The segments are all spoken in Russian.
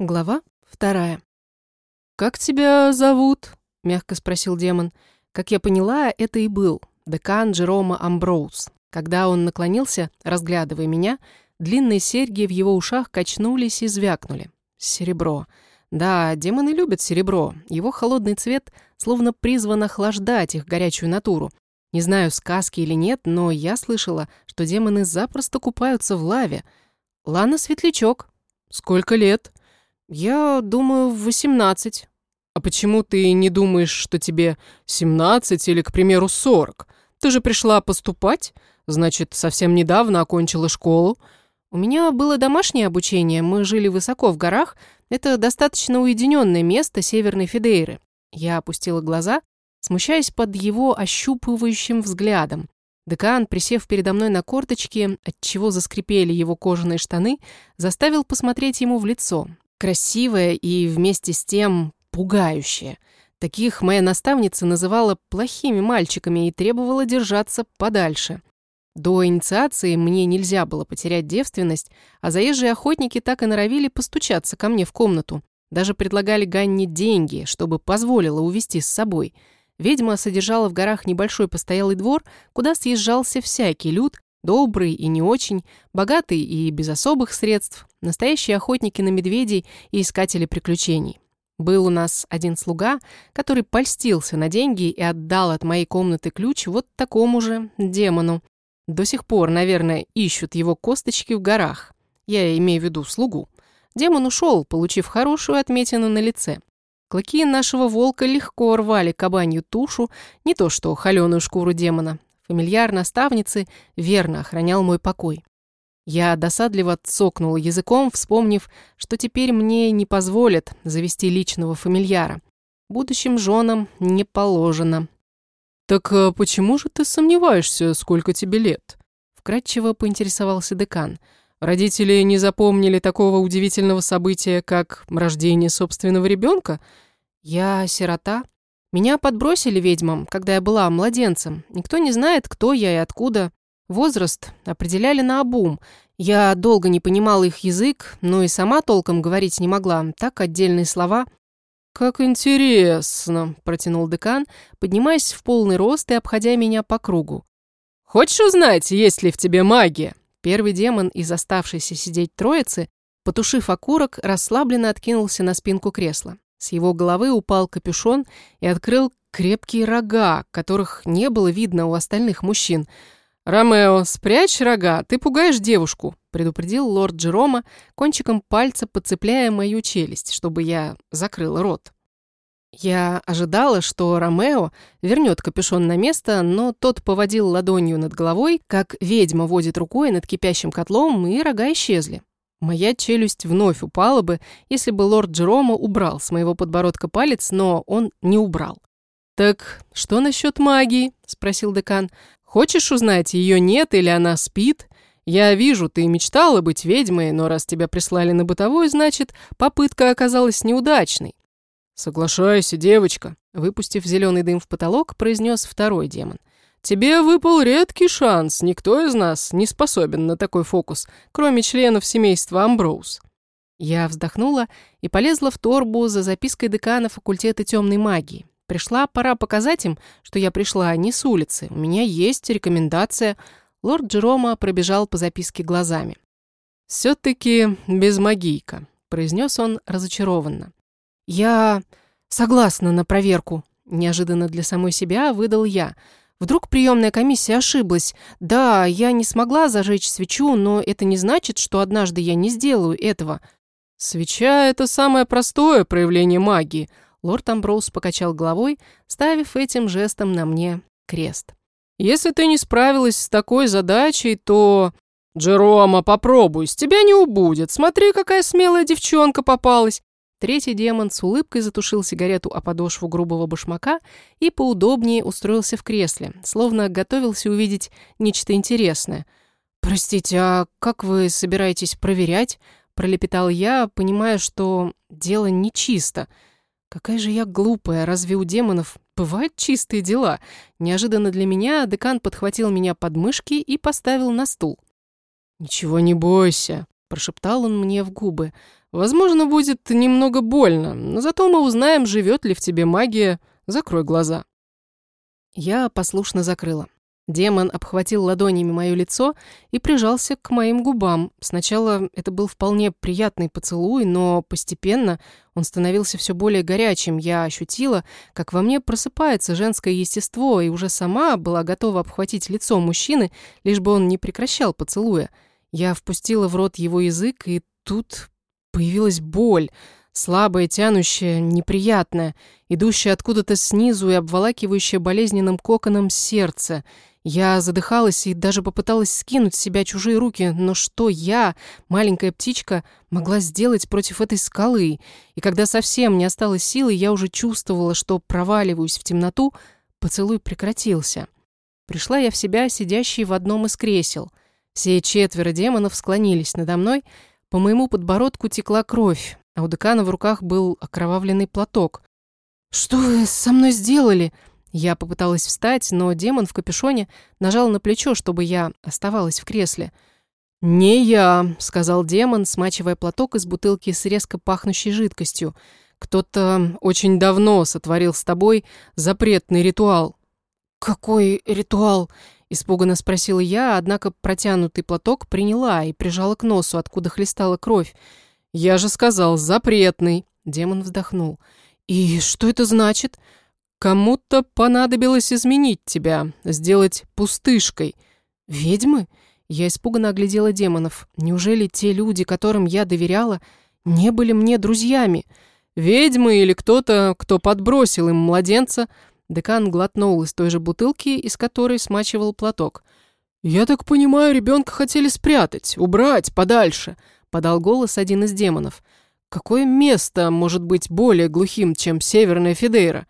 Глава вторая. «Как тебя зовут?» — мягко спросил демон. Как я поняла, это и был декан Джерома Амброуз. Когда он наклонился, разглядывая меня, длинные серьги в его ушах качнулись и звякнули. Серебро. Да, демоны любят серебро. Его холодный цвет словно призван охлаждать их горячую натуру. Не знаю, сказки или нет, но я слышала, что демоны запросто купаются в лаве. Лана Светлячок. «Сколько лет?» «Я думаю, в восемнадцать». «А почему ты не думаешь, что тебе семнадцать или, к примеру, сорок? Ты же пришла поступать, значит, совсем недавно окончила школу». «У меня было домашнее обучение, мы жили высоко в горах. Это достаточно уединенное место Северной Фидейры». Я опустила глаза, смущаясь под его ощупывающим взглядом. Декан, присев передо мной на корточки, отчего заскрипели его кожаные штаны, заставил посмотреть ему в лицо. Красивая и вместе с тем пугающая. Таких моя наставница называла плохими мальчиками и требовала держаться подальше. До инициации мне нельзя было потерять девственность, а заезжие охотники так и норовили постучаться ко мне в комнату. Даже предлагали Ганне деньги, чтобы позволила увести с собой. Ведьма содержала в горах небольшой постоялый двор, куда съезжался всякий люд, Добрый и не очень, богатый и без особых средств, настоящие охотники на медведей и искатели приключений. Был у нас один слуга, который польстился на деньги и отдал от моей комнаты ключ вот такому же демону. До сих пор, наверное, ищут его косточки в горах. Я имею в виду слугу. Демон ушел, получив хорошую отметину на лице. Клыки нашего волка легко рвали кабанью тушу, не то что холеную шкуру демона. Фамильяр наставницы верно охранял мой покой. Я досадливо цокнула языком, вспомнив, что теперь мне не позволят завести личного фамильяра. Будущим женам не положено. «Так а почему же ты сомневаешься, сколько тебе лет?» Вкратчиво поинтересовался декан. «Родители не запомнили такого удивительного события, как рождение собственного ребенка?» «Я сирота», меня подбросили ведьмам, когда я была младенцем. Никто не знает, кто я и откуда. Возраст определяли на обум. Я долго не понимала их язык, но и сама толком говорить не могла. Так отдельные слова. «Как интересно», — протянул декан, поднимаясь в полный рост и обходя меня по кругу. «Хочешь узнать, есть ли в тебе магия?» Первый демон из оставшейся сидеть троицы, потушив окурок, расслабленно откинулся на спинку кресла. С его головы упал капюшон и открыл крепкие рога, которых не было видно у остальных мужчин. «Ромео, спрячь рога, ты пугаешь девушку», — предупредил лорд Джерома, кончиком пальца подцепляя мою челюсть, чтобы я закрыла рот. Я ожидала, что Ромео вернет капюшон на место, но тот поводил ладонью над головой, как ведьма водит рукой над кипящим котлом, и рога исчезли. Моя челюсть вновь упала бы, если бы лорд Джерома убрал с моего подбородка палец, но он не убрал. «Так что насчет магии?» — спросил декан. «Хочешь узнать, ее нет или она спит? Я вижу, ты мечтала быть ведьмой, но раз тебя прислали на бытовой, значит, попытка оказалась неудачной». «Соглашайся, девочка», — выпустив зеленый дым в потолок, произнес второй демон. Тебе выпал редкий шанс, никто из нас не способен на такой фокус, кроме членов семейства Амброуз». Я вздохнула и полезла в торбу за запиской декана факультета темной магии. Пришла пора показать им, что я пришла не с улицы. У меня есть рекомендация. Лорд Джерома пробежал по записке глазами. «Все-таки безмагийка», — произнес он разочарованно. «Я согласна на проверку», — неожиданно для самой себя выдал я — Вдруг приемная комиссия ошиблась. Да, я не смогла зажечь свечу, но это не значит, что однажды я не сделаю этого. Свеча — это самое простое проявление магии. Лорд Амброуз покачал головой, ставив этим жестом на мне крест. Если ты не справилась с такой задачей, то... Джерома, попробуй, с тебя не убудет. Смотри, какая смелая девчонка попалась. Третий демон с улыбкой затушил сигарету о подошву грубого башмака и поудобнее устроился в кресле, словно готовился увидеть нечто интересное. «Простите, а как вы собираетесь проверять?» — пролепетал я, понимая, что дело нечисто. «Какая же я глупая, разве у демонов бывают чистые дела?» Неожиданно для меня декан подхватил меня под мышки и поставил на стул. «Ничего не бойся», — прошептал он мне в губы. «Возможно, будет немного больно, но зато мы узнаем, живет ли в тебе магия. Закрой глаза». Я послушно закрыла. Демон обхватил ладонями мое лицо и прижался к моим губам. Сначала это был вполне приятный поцелуй, но постепенно он становился все более горячим. Я ощутила, как во мне просыпается женское естество, и уже сама была готова обхватить лицо мужчины, лишь бы он не прекращал поцелуя. Я впустила в рот его язык, и тут появилась боль — слабая, тянущая, неприятная, идущая откуда-то снизу и обволакивающая болезненным коконом сердце. Я задыхалась и даже попыталась скинуть с себя чужие руки, но что я, маленькая птичка, могла сделать против этой скалы? И когда совсем не осталось силы, я уже чувствовала, что проваливаюсь в темноту, поцелуй прекратился. Пришла я в себя, сидящей в одном из кресел. Все четверо демонов склонились надо мной, по моему подбородку текла кровь, а у декана в руках был окровавленный платок. «Что вы со мной сделали?» Я попыталась встать, но демон в капюшоне нажал на плечо, чтобы я оставалась в кресле. «Не я», — сказал демон, смачивая платок из бутылки с резко пахнущей жидкостью. «Кто-то очень давно сотворил с тобой запретный ритуал». «Какой ритуал?» — испуганно спросила я, однако протянутый платок приняла и прижала к носу, откуда хлестала кровь. «Я же сказал, запретный!» Демон вздохнул. «И что это значит?» Кому-то понадобилось изменить тебя, сделать пустышкой. Ведьмы? Я испуганно оглядела демонов. Неужели те люди, которым я доверяла, не были мне друзьями? Ведьмы или кто-то, кто подбросил им младенца? Декан глотнул из той же бутылки, из которой смачивал платок. «Я так понимаю, ребенка хотели спрятать, убрать подальше», — подал голос один из демонов. «Какое место может быть более глухим, чем Северная Фидейра?»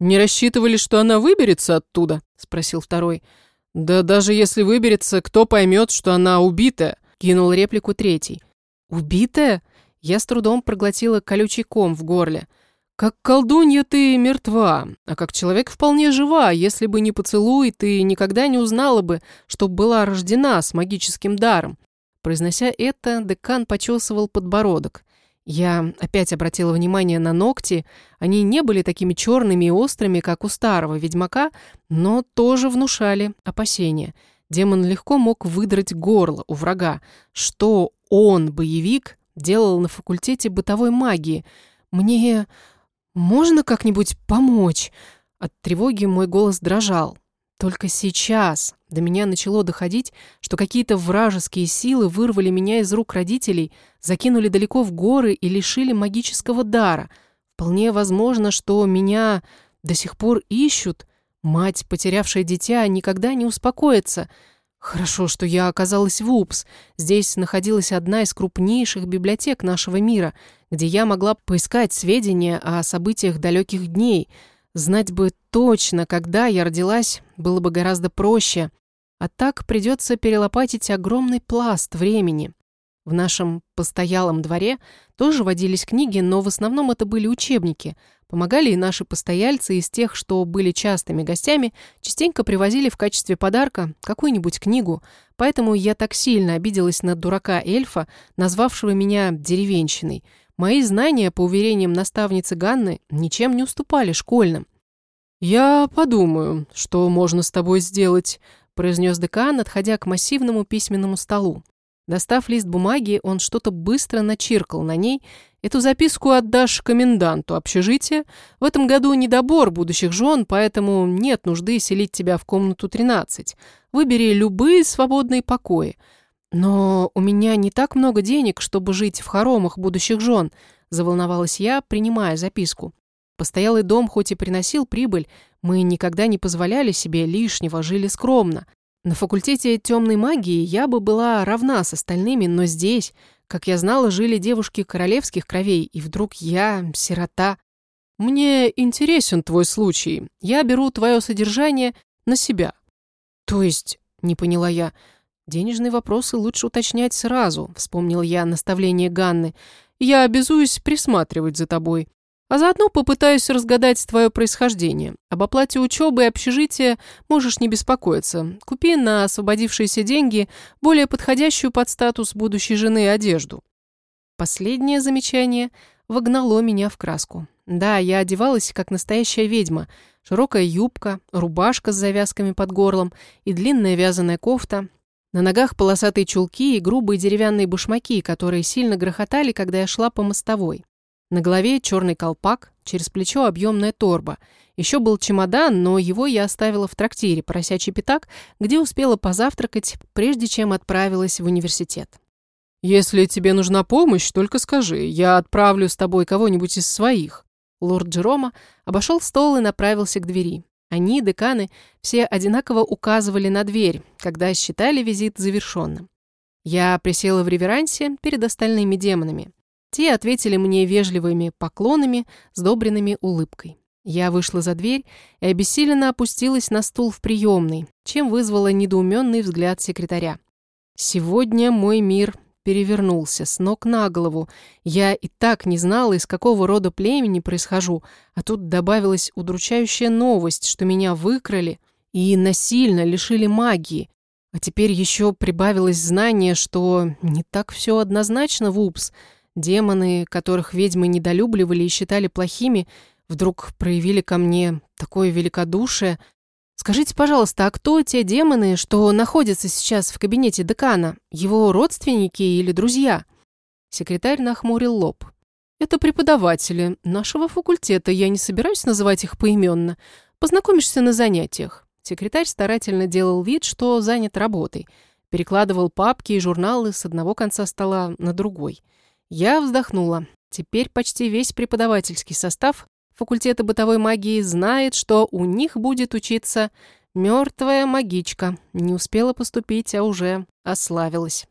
«Не рассчитывали, что она выберется оттуда?» – спросил второй. «Да даже если выберется, кто поймет, что она убитая?» – кинул реплику третий. «Убитая?» Я с трудом проглотила колючий ком в горле. «Как колдунья ты мертва, а как человек вполне жива. Если бы не поцелуй, ты никогда не узнала бы, что была рождена с магическим даром». Произнося это, декан почесывал подбородок. Я опять обратила внимание на ногти. Они не были такими черными и острыми, как у старого ведьмака, но тоже внушали опасения. Демон легко мог выдрать горло у врага. Что он, боевик, делал на факультете бытовой магии? Мне можно как-нибудь помочь? От тревоги мой голос дрожал. Только сейчас до меня начало доходить, что какие-то вражеские силы вырвали меня из рук родителей, закинули далеко в горы и лишили магического дара. Вполне возможно, что меня до сих пор ищут. Мать, потерявшая дитя, никогда не успокоится. Хорошо, что я оказалась в УПС. Здесь находилась одна из крупнейших библиотек нашего мира, где я могла поискать сведения о событиях далеких дней — Знать бы точно, когда я родилась, было бы гораздо проще. А так придется перелопатить огромный пласт времени. В нашем постоялом дворе тоже водились книги, но в основном это были учебники. Помогали и наши постояльцы из тех, что были частыми гостями, частенько привозили в качестве подарка какую-нибудь книгу. Поэтому я так сильно обиделась на дурака-эльфа, назвавшего меня деревенщиной. Мои знания, по уверениям наставницы Ганны, ничем не уступали школьным. «Я подумаю, что можно с тобой сделать», – произнес декан, отходя к массивному письменному столу. Достав лист бумаги, он что-то быстро начиркал на ней. «Эту записку отдашь коменданту общежития. В этом году недобор будущих жен, поэтому нет нужды селить тебя в комнату 13. Выбери любые свободные покои. «Но у меня не так много денег, чтобы жить в хоромах будущих жен», заволновалась я, принимая записку. Постоялый дом хоть и приносил прибыль, мы никогда не позволяли себе лишнего, жили скромно. На факультете темной магии я бы была равна с остальными, но здесь, как я знала, жили девушки королевских кровей, и вдруг я сирота. Мне интересен твой случай. Я беру твое содержание на себя. То есть, не поняла я, — «Денежные вопросы лучше уточнять сразу», — вспомнил я наставление Ганны. «Я обязуюсь присматривать за тобой. А заодно попытаюсь разгадать твое происхождение. Об оплате учебы и общежития можешь не беспокоиться. Купи на освободившиеся деньги более подходящую под статус будущей жены одежду. Последнее замечание вогнало меня в краску. Да, я одевалась как настоящая ведьма. Широкая юбка, рубашка с завязками под горлом и длинная вязаная кофта. На ногах полосатые чулки и грубые деревянные башмаки, которые сильно грохотали, когда я шла по мостовой. На голове черный колпак, через плечо объемная торба. Еще был чемодан, но его я оставила в трактире «Поросячий пятак», где успела позавтракать, прежде чем отправилась в университет. «Если тебе нужна помощь, только скажи, я отправлю с тобой кого-нибудь из своих». Лорд Джерома обошел стол и направился к двери. Они, деканы, все одинаково указывали на дверь, когда считали визит завершенным. Я присела в реверансе перед остальными демонами. Те ответили мне вежливыми поклонами, сдобренными улыбкой. Я вышла за дверь и обессиленно опустилась на стул в приемной, чем вызвала недоуменный взгляд секретаря. Сегодня мой мир перевернулся с ног на голову. Я и так не знала, из какого рода племени происхожу, а тут добавилась удручающая новость, что меня выкрали и насильно лишили магии. А теперь еще прибавилось знание, что не так все однозначно в УПС. Демоны, которых ведьмы недолюбливали и считали плохими, вдруг проявили ко мне такое великодушие, Скажите, пожалуйста, а кто те демоны, что находятся сейчас в кабинете декана? Его родственники или друзья?» Секретарь нахмурил лоб. «Это преподаватели нашего факультета. Я не собираюсь называть их поименно. Познакомишься на занятиях». Секретарь старательно делал вид, что занят работой. Перекладывал папки и журналы с одного конца стола на другой. Я вздохнула. Теперь почти весь преподавательский состав факультета бытовой магии знает, что у них будет учиться мертвая магичка. Не успела поступить, а уже ославилась.